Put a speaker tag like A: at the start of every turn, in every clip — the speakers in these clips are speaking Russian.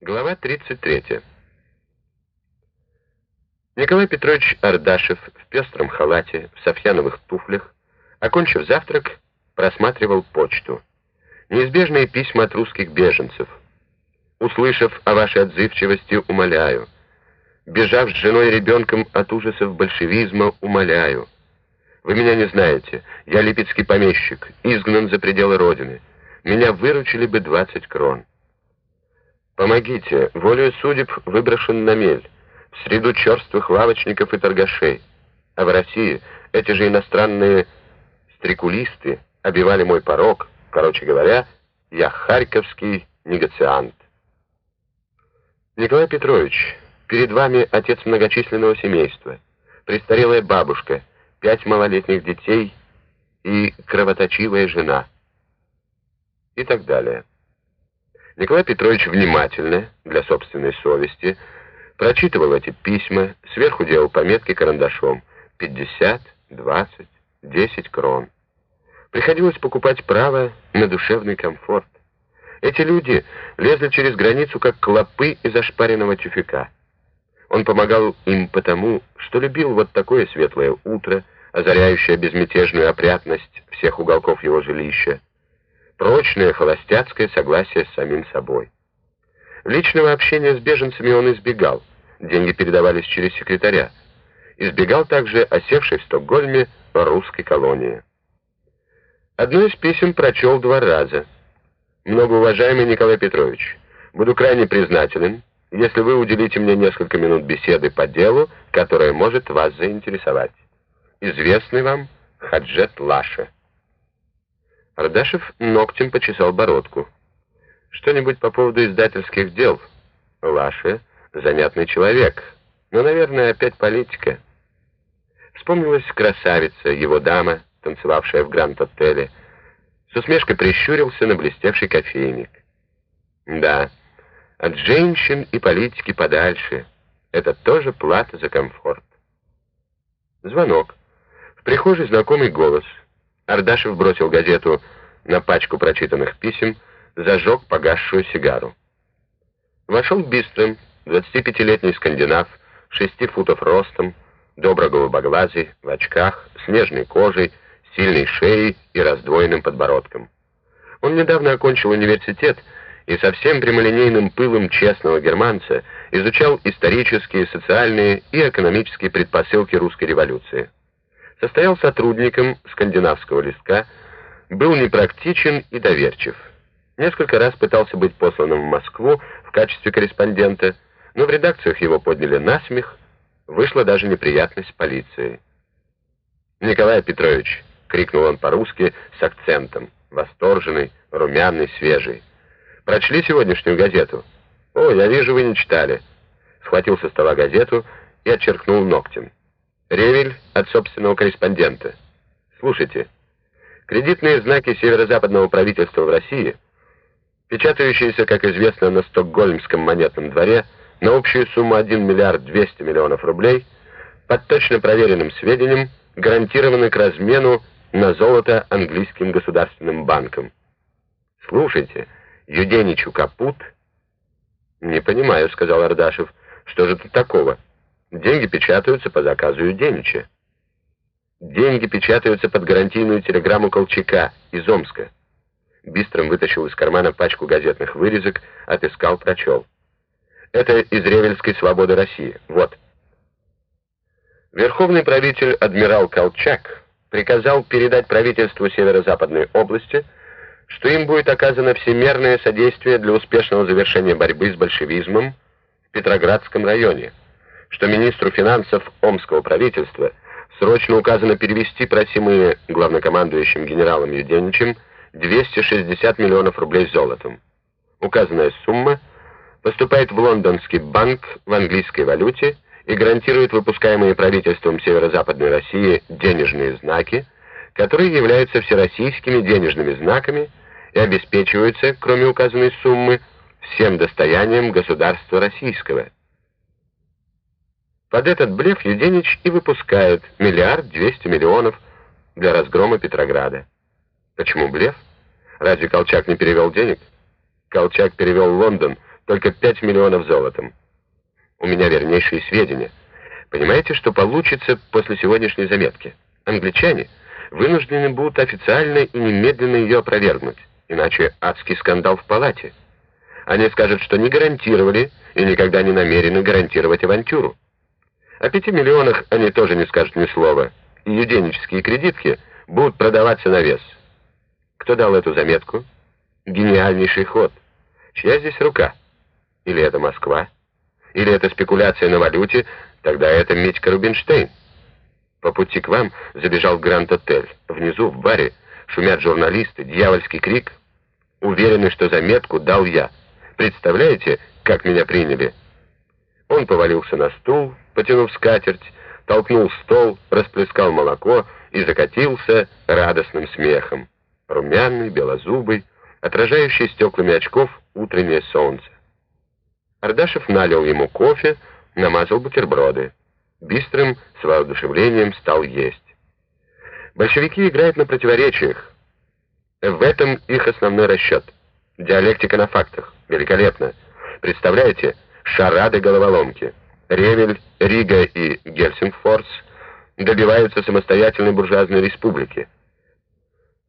A: Глава 33. Николай Петрович Ардашев в пестром халате, в софьяновых туфлях, окончив завтрак, просматривал почту. Неизбежные письма от русских беженцев. Услышав о вашей отзывчивости, умоляю. Бежав с женой и ребенком от ужасов большевизма, умоляю. Вы меня не знаете. Я липецкий помещик, изгнан за пределы Родины. Меня выручили бы 20 крон. Помогите, волею судеб выброшен на мель, в среду черствых лавочников и торгашей. А в России эти же иностранные стрекулисты обивали мой порог. Короче говоря, я харьковский негациант. Николай Петрович, перед вами отец многочисленного семейства, престарелая бабушка, пять малолетних детей и кровоточивая жена. И так далее. Николай Петрович внимательно, для собственной совести, прочитывал эти письма, сверху делал пометки карандашом. 50, 20, 10 крон. Приходилось покупать право на душевный комфорт. Эти люди лезли через границу, как клопы из ошпаренного тюфяка. Он помогал им потому, что любил вот такое светлое утро, озаряющее безмятежную опрятность всех уголков его жилища, прочное холостяцкое согласие с самим собой. Личного общения с беженцами он избегал, деньги передавались через секретаря. Избегал также осевшей в Стокгольме русской колонии. Одно из писем прочел два раза. «Многоуважаемый Николай Петрович, буду крайне признателен, если вы уделите мне несколько минут беседы по делу, которое может вас заинтересовать. Известный вам Хаджет Лаша». Ардашев ногтем почесал бородку. «Что-нибудь по поводу издательских дел? Лаше занятный человек, но, наверное, опять политика». Вспомнилась красавица, его дама, танцевавшая в Гранд-отеле. С усмешкой прищурился на блестевший кофейник. «Да, от женщин и политики подальше. Это тоже плата за комфорт». Звонок. В прихожей знакомый голос — Ардашев бросил газету на пачку прочитанных писем, зажег погасшую сигару. Вошел быстрым, 25-летний скандинав, 6 футов ростом, добро голубоглазый, в очках, с нежной кожей, сильной шеей и раздвоенным подбородком. Он недавно окончил университет и со всем прямолинейным пылом честного германца изучал исторические, социальные и экономические предпосылки русской революции состоял сотрудником скандинавского листка, был непрактичен и доверчив. Несколько раз пытался быть посланным в Москву в качестве корреспондента, но в редакциях его подняли насмех, вышла даже неприятность с полицией. «Николай Петрович!» — крикнул он по-русски с акцентом, восторженный, румяный, свежий. «Прочли сегодняшнюю газету?» «О, я вижу, вы не читали». Схватил со стола газету и отчеркнул ногтем. Ревель от собственного корреспондента. Слушайте, кредитные знаки северо-западного правительства в России, печатающиеся, как известно, на Стокгольмском монетном дворе на общую сумму 1 миллиард 200 миллионов рублей, под точно проверенным сведением, гарантированы к размену на золото английским государственным банком. Слушайте, Юденичу капут? Не понимаю, сказал Ардашев. Что же тут такого? Деньги печатаются по заказу Юденича. Деньги печатаются под гарантийную телеграмму Колчака из Омска. Бистром вытащил из кармана пачку газетных вырезок, отыскал, прочел. Это из Ревельской «Свободы России». Вот. Верховный правитель адмирал Колчак приказал передать правительству Северо-Западной области, что им будет оказано всемерное содействие для успешного завершения борьбы с большевизмом в Петроградском районе что министру финансов Омского правительства срочно указано перевести просимые главнокомандующим генералом Юденичем 260 миллионов рублей золотом. Указанная сумма поступает в лондонский банк в английской валюте и гарантирует выпускаемые правительством Северо-Западной России денежные знаки, которые являются всероссийскими денежными знаками и обеспечиваются, кроме указанной суммы, всем достоянием государства российского – под этот блеф Юденич и выпускает миллиард двести миллионов для разгрома Петрограда. Почему блеф? Разве Колчак не перевел денег? Колчак перевел Лондон только 5 миллионов золотом. У меня вернейшие сведения. Понимаете, что получится после сегодняшней заметки? Англичане вынуждены будут официально и немедленно ее опровергнуть, иначе адский скандал в палате. Они скажут, что не гарантировали и никогда не намерены гарантировать авантюру. О пяти миллионах они тоже не скажут ни слова, и юденические кредитки будут продаваться на вес. Кто дал эту заметку? Гениальнейший ход. Чья здесь рука? Или это Москва? Или это спекуляция на валюте? Тогда это Митька Рубинштейн. По пути к вам забежал Гранд-отель. Внизу, в баре, шумят журналисты, дьявольский крик. Уверены, что заметку дал я. Представляете, как меня приняли? Он повалился на стул, потянув скатерть, толкнул стол, расплескал молоко и закатился радостным смехом. Румяный, белозубый, отражающий стеклами очков утреннее солнце. Ардашев налил ему кофе, намазал бутерброды. Бистрым, с воодушевлением стал есть. Большевики играют на противоречиях. В этом их основной расчет. Диалектика на фактах. Великолепно. Представляете, шарады-головоломки. Ревель, Рига и Гельсингфорс добиваются самостоятельной буржуазной республики.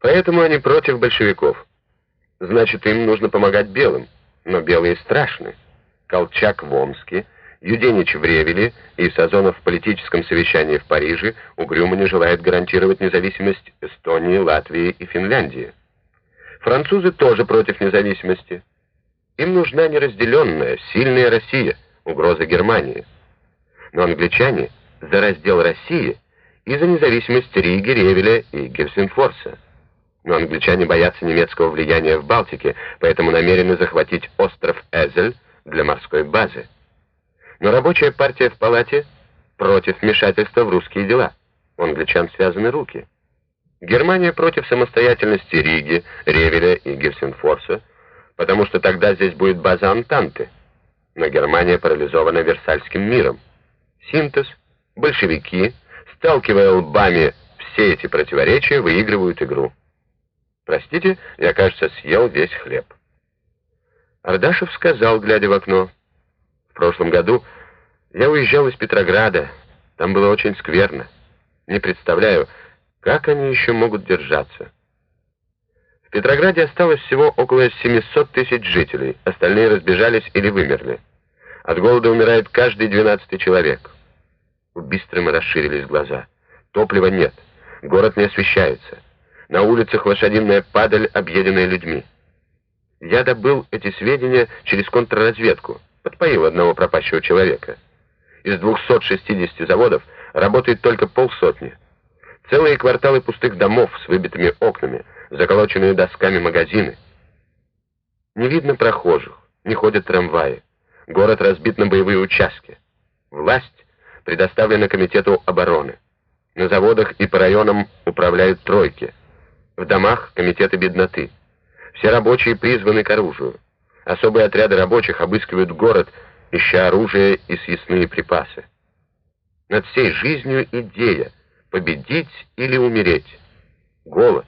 A: Поэтому они против большевиков. Значит, им нужно помогать белым. Но белые страшны. Колчак в Омске, Юденич в Ревеле и Сазонов в политическом совещании в Париже угрюмо не желает гарантировать независимость Эстонии, Латвии и Финляндии. Французы тоже против независимости. Им нужна неразделенная, сильная Россия, угроза Германии. Но англичане за раздел России и за независимость Риги, Ревеля и Гельсинфорса. Но англичане боятся немецкого влияния в Балтике, поэтому намерены захватить остров Эзель для морской базы. Но рабочая партия в палате против вмешательства в русские дела. У англичан связаны руки. Германия против самостоятельности Риги, Ревеля и Гельсинфорса, потому что тогда здесь будет база Антанты. Но Германия парализована Версальским миром. Синтез, большевики, сталкивая лбами все эти противоречия, выигрывают игру. Простите, я, кажется, съел весь хлеб. Ардашев сказал, глядя в окно, «В прошлом году я уезжал из Петрограда. Там было очень скверно. Не представляю, как они еще могут держаться. Петрограде осталось всего около 700 тысяч жителей, остальные разбежались или вымерли. От голода умирает каждый двенадцатый человек. У Бистрыма расширились глаза. Топлива нет, город не освещается. На улицах лошадиная падаль, объеденная людьми. Я добыл эти сведения через контрразведку, подпоил одного пропащего человека. Из 260 заводов работает только полсотни. Целые кварталы пустых домов с выбитыми окнами, заколоченные досками магазины. Не видно прохожих, не ходят трамваи. Город разбит на боевые участки. Власть предоставлена Комитету обороны. На заводах и по районам управляют тройки — в домах комитеты бедноты. Все рабочие призваны к оружию. Особые отряды рабочих обыскивают город, ища оружие и съестные припасы. Над всей жизнью идея — победить или умереть. Голод,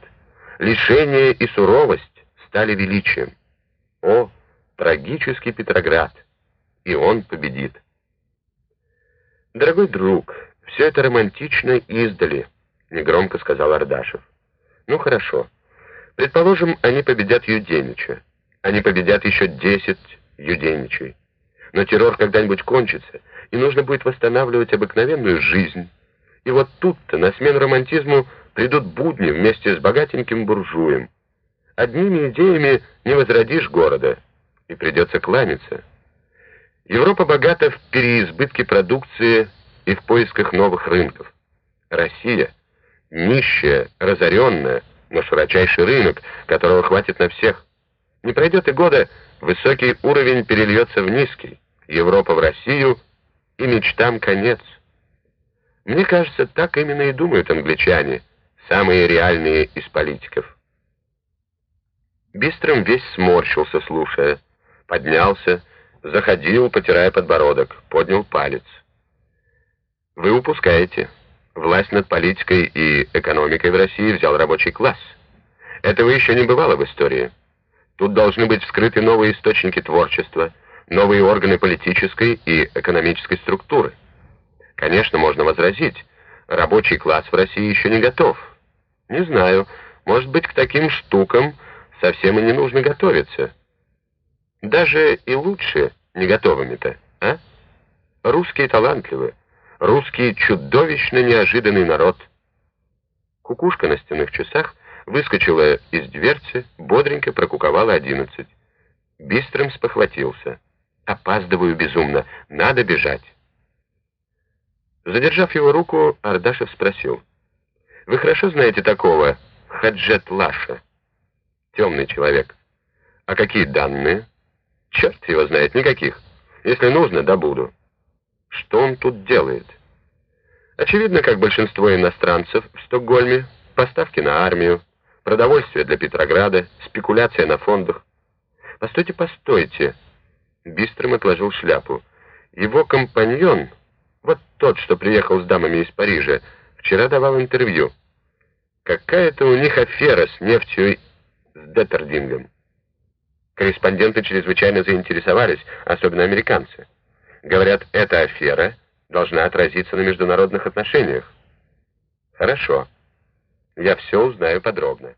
A: лишение и суровость стали величием. О, трагический Петроград! И он победит. «Дорогой друг, все это романтично издали», — негромко сказал Ардашев. Ну хорошо. Предположим, они победят Юденича. Они победят еще 10 Юденичей. Но террор когда-нибудь кончится, и нужно будет восстанавливать обыкновенную жизнь. И вот тут-то на смену романтизму придут будни вместе с богатеньким буржуем. Одними идеями не возродишь города, и придется кланяться. Европа богата в переизбытке продукции и в поисках новых рынков. Россия — нищая, разоренная, но широчайший рынок, которого хватит на всех. Не пройдет и года, высокий уровень перельется в низкий, Европа в Россию, и мечтам конец. Мне кажется, так именно и думают англичане, самые реальные из политиков. Бистрым весь сморщился, слушая, поднялся, заходил, потирая подбородок, поднял палец. «Вы упускаете», Власть над политикой и экономикой в России взял рабочий класс. Этого еще не бывало в истории. Тут должны быть вскрыты новые источники творчества, новые органы политической и экономической структуры. Конечно, можно возразить, рабочий класс в России еще не готов. Не знаю, может быть, к таким штукам совсем и не нужно готовиться. Даже и лучше не готовыми-то, а? Русские талантливы, русские чудовищно неожиданный народ. Кукушка на стенных часах выскочила из дверцы, бодренько прокуковала одиннадцать. Бистрым спохватился. «Опаздываю безумно, надо бежать». Задержав его руку, Ардашев спросил. «Вы хорошо знаете такого Хаджет Лаша?» «Темный человек». «А какие данные?» «Черт его знает, никаких. Если нужно, добуду». «Что он тут делает?» «Очевидно, как большинство иностранцев в Стокгольме, поставки на армию, продовольствие для Петрограда, спекуляция на фондах. Постойте, постойте!» Бистрым отложил шляпу. «Его компаньон...» Вот тот, что приехал с дамами из Парижа, вчера давал интервью. Какая-то у них афера с нефтью с Деттердингом. Корреспонденты чрезвычайно заинтересовались, особенно американцы. Говорят, эта афера должна отразиться на международных отношениях. Хорошо. Я все узнаю подробно.